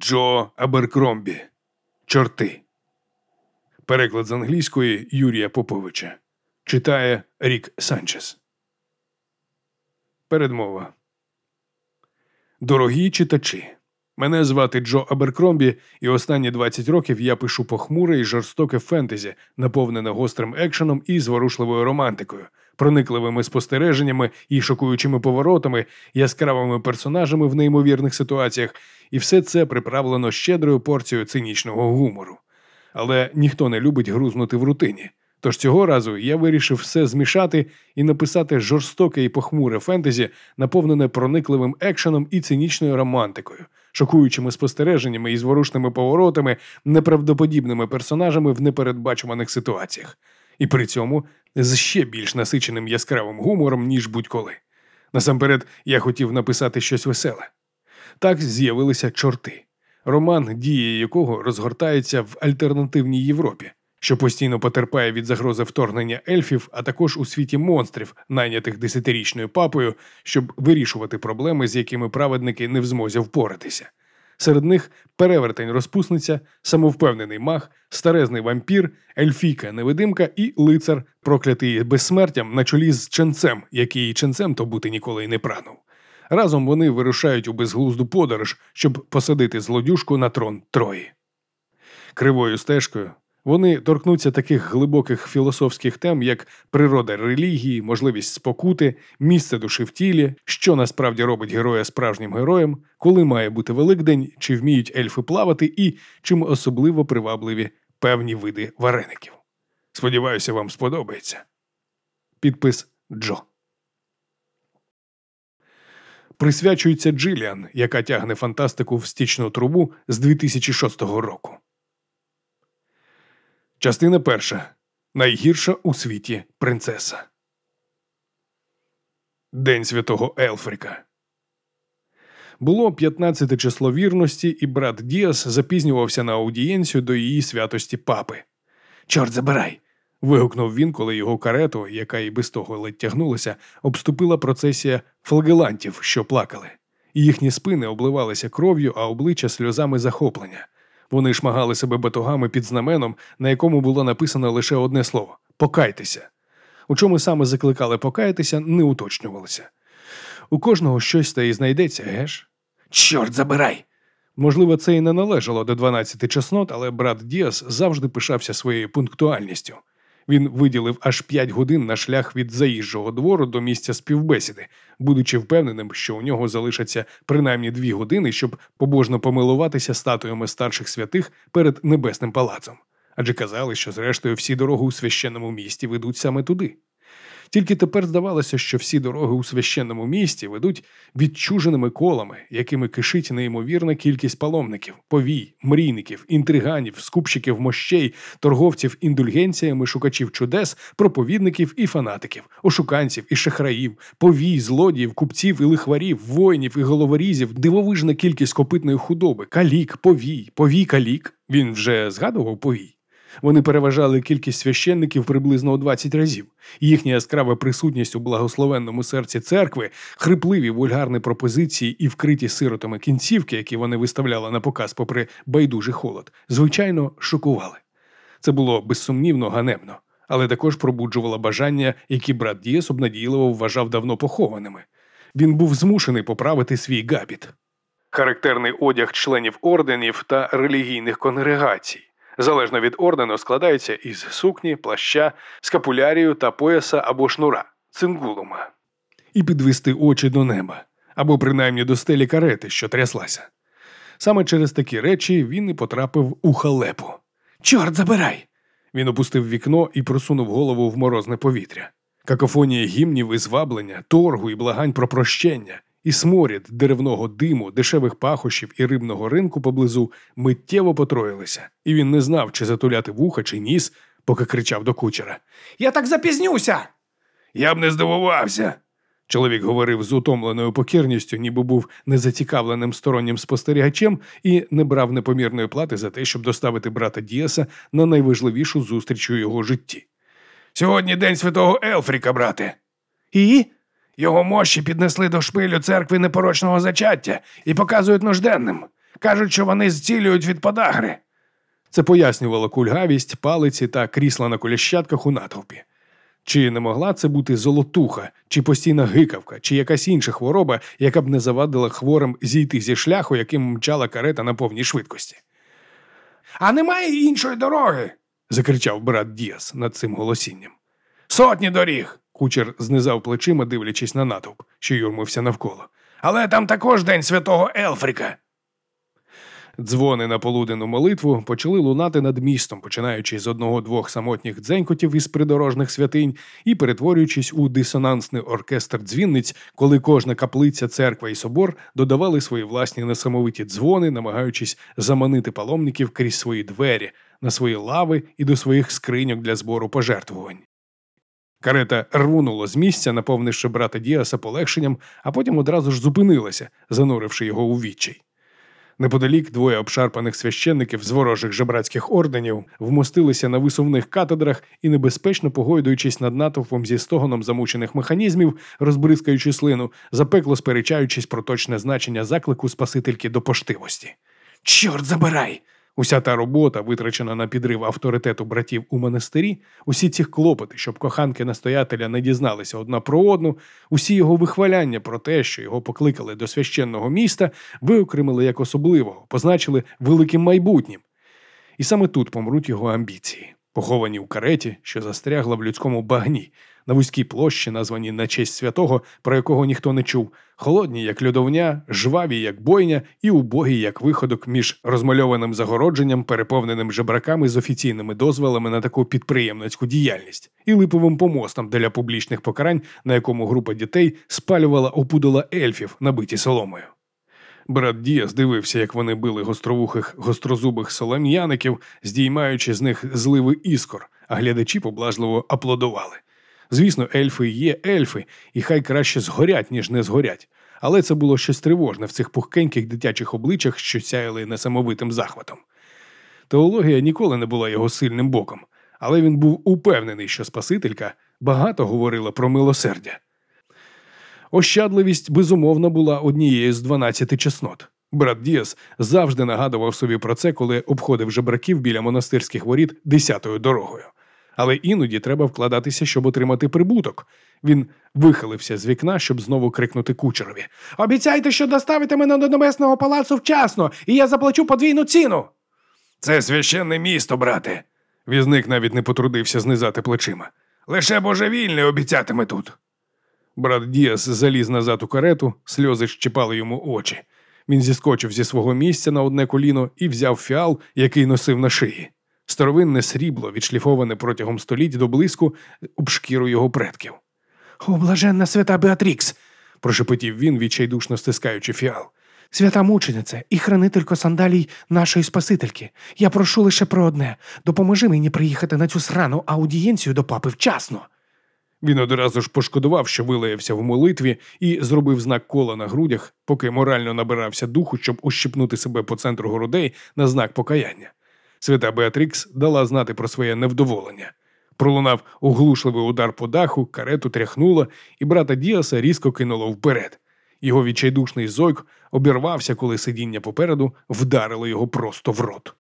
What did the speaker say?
Джо Аберкромбі. Чорти. Переклад з англійської Юрія Поповича. Читає Рік Санчес. Передмова. Дорогі читачі. Мене звати Джо Аберкромбі, і останні 20 років я пишу похмуре і жорстоке фентезі, наповнене гострим екшеном і зворушливою романтикою, проникливими спостереженнями і шокуючими поворотами, яскравими персонажами в неймовірних ситуаціях, і все це приправлено щедрою порцією цинічного гумору. Але ніхто не любить грузнути в рутині. Тож цього разу я вирішив все змішати і написати жорстоке і похмуре фентезі, наповнене проникливим екшеном і цинічною романтикою, шокуючими спостереженнями і зворушними поворотами, неправдоподібними персонажами в непередбачуваних ситуаціях, і при цьому з ще більш насиченим яскравим гумором, ніж будь-коли. Насамперед, я хотів написати щось веселе. Так з'явилися чорти, роман, дія якого розгортається в альтернативній Європі що постійно потерпає від загрози вторгнення ельфів, а також у світі монстрів, найнятих десятирічною папою, щоб вирішувати проблеми, з якими праведники не в змозі впоратися. Серед них перевертень розпусниця, самовпевнений маг, старезний вампір, ельфійка невидимка і лицар, проклятий безсмертям на чолі з ченцем, який ченцем то бути ніколи й не прагнув. Разом вони вирушають у безглузду подорож, щоб посадити злодюшку на трон Трої. Кривою стежкою вони торкнуться таких глибоких філософських тем, як природа релігії, можливість спокути, місце душі в тілі, що насправді робить героя справжнім героєм, коли має бути Великдень, чи вміють ельфи плавати, і чим особливо привабливі певні види вареників. Сподіваюся, вам сподобається. Підпис Джо. Присвячується Джиліан, яка тягне фантастику в стічну трубу з 2006 року. Частина перша. Найгірша у світі принцеса. День святого Елфріка. Було 15 число вірності, і брат Діас запізнювався на аудієнцію до її святості папи. Чорт забирай. вигукнув він, коли його карету, яка і без того ледь тягнулася, обступила процесія флагелантів, що плакали. Їхні спини обливалися кров'ю, а обличчя сльозами захоплення. Вони шмагали себе батогами під знаменом, на якому було написано лише одне слово покайтеся. У чому саме закликали покаятися, не уточнювалося. У кожного щось та і знайдеться, геш? Чорт забирай! Можливо, це і не належало до 12 чеснот, але брат Діас завжди пишався своєю пунктуальністю. Він виділив аж п'ять годин на шлях від заїжджого двору до місця співбесіди, будучи впевненим, що у нього залишаться принаймні дві години, щоб побожно помилуватися статуями старших святих перед небесним палацом. Адже казали, що зрештою всі дороги у священному місті ведуть саме туди. Тільки тепер здавалося, що всі дороги у священному місті ведуть відчуженими колами, якими кишить неймовірна кількість паломників, повій, мрійників, інтриганів, скупщиків мощей, торговців індульгенціями, шукачів чудес, проповідників і фанатиків, ошуканців і шахраїв, повій, злодіїв, купців і лихварів, воїнів і головорізів, дивовижна кількість копитної худоби, калік, повій, повій калік. Він вже згадував повій. Вони переважали кількість священників приблизно у 20 разів. Їхня яскрава присутність у благословенному серці церкви, хрипливі вульгарні пропозиції і вкриті сиротами кінцівки, які вони виставляли на показ, попри байдужий холод, звичайно шокували. Це було безсумнівно ганебно, але також пробуджувало бажання, які брат Дієс обнадійливо вважав давно похованими. Він був змушений поправити свій габіт. Характерний одяг членів орденів та релігійних конгрегацій залежно від ордену, складається із сукні, плаща, скапулярію та пояса або шнура, цингулума, і підвести очі до неба, або принаймні до стелі карети, що тряслася. Саме через такі речі він і потрапив у халепу. Чорт забирай! Він опустив вікно і просунув голову в морозне повітря. Какофонія гімнів і зваблення, торгу і благань про прощення, і сморід деревного диму, дешевих пахощів і рибного ринку поблизу миттєво потроїлися, і він не знав, чи затуляти вуха, чи ніс, поки кричав до кучера. Я так запізнюся. Я б не здивувався. Чоловік говорив з утомленою покірністю, ніби був незацікавленим стороннім спостерігачем і не брав непомірної плати за те, щоб доставити брата Діаса на найважливішу зустріч у його житті. Сьогодні день святого Елфріка, брате. І? Його мощі піднесли до шпилю церкви непорочного зачаття і показують нужденним. Кажуть, що вони зцілюють від подагри. Це пояснювало кульгавість, палиці та крісла на коліщатках у натовпі. Чи не могла це бути золотуха, чи постійна гикавка, чи якась інша хвороба, яка б не завадила хворим зійти зі шляху, яким мчала карета на повній швидкості? А немає іншої дороги. закричав брат Діас над цим голосінням. Сотні доріг. Кучер знизав плечима, дивлячись на натовп, що юрмився навколо. Але там також день святого Елфріка. Дзвони на полуденну молитву почали лунати над містом, починаючи з одного-двох самотніх дзенькотів із придорожних святинь і перетворюючись у дисонансний оркестр дзвінниць, коли кожна каплиця, церква і собор додавали свої власні несамовиті дзвони, намагаючись заманити паломників крізь свої двері, на свої лави і до своїх скриньок для збору пожертвувань. Карета рвонула з місця, наповнивши брата Діаса полегшенням, а потім одразу ж зупинилася, зануривши його у відчай. Неподалік двоє обшарпаних священників з ворожих жебрацьких орденів вмостилися на висувних катедрах і, небезпечно погойдуючись над натовпом зі стогоном замучених механізмів, розбризкаючи слину, запекло сперечаючись про точне значення заклику Спасительки до поштивості. Чорт забирай! Уся та робота, витрачена на підрив авторитету братів у монастирі, усі ці клопоти, щоб коханки настоятеля не дізналися одна про одну, усі його вихваляння про те, що його покликали до священного міста, виокремили як особливого, позначили великим майбутнім. І саме тут помруть його амбіції, поховані в кареті, що застрягла в людському багні, на вузькій площі, названі на честь святого, про якого ніхто не чув, холодні, як льодовня, жваві, як бойня, і убогі, як виходок між розмальованим загородженням, переповненим жебраками з офіційними дозволами на таку підприємницьку діяльність, і липовим помостом для публічних покарань, на якому група дітей спалювала опудала ельфів, набиті соломою. Брат Діас дивився, як вони били гостровухих гострозубих солом'яників, здіймаючи з них зливи іскор, а глядачі поблажливо аплодували. Звісно, ельфи є ельфи, і хай краще згорять, ніж не згорять. Але це було щось тривожне в цих пухкеньких дитячих обличчях, що сяяли несамовитим захватом. Теологія ніколи не була його сильним боком, але він був упевнений, що Спасителька багато говорила про милосердя. Ощадливість, безумовно, була однією з дванадцяти чеснот. Брат Діас завжди нагадував собі про це, коли обходив жебраків біля монастирських воріт десятою дорогою. Але іноді треба вкладатися, щоб отримати прибуток. Він вихилився з вікна, щоб знову крикнути кучерові. Обіцяйте, що доставите мене до небесного палацу вчасно, і я заплачу подвійну ціну. Це священне місто, брате. Візник навіть не потрудився знизати плечима. Лише божевільне обіцятиме тут. Брат Діас заліз назад у карету, сльози щипали йому очі. Він зіскочив зі свого місця на одне коліно і взяв фіал, який носив на шиї. Старовинне срібло, відшліфоване протягом століть до блиску об шкіру його предків. О, блаженна свята Беатрікс! прошепотів він, відчайдушно стискаючи фіал. Свята мучениця і хранителько сандалій нашої Спасительки. Я прошу лише про одне допоможи мені приїхати на цю срану аудієнцію до папи вчасно. Він одразу ж пошкодував, що вилаявся в молитві і зробив знак кола на грудях, поки морально набирався духу, щоб ущипнути себе по центру грудей на знак покаяння. Свята Беатрікс дала знати про своє невдоволення. Пролунав оглушливий удар по даху, карету тряхнула, і брата Діаса різко кинуло вперед. Його відчайдушний зойк обірвався, коли сидіння попереду вдарило його просто в рот.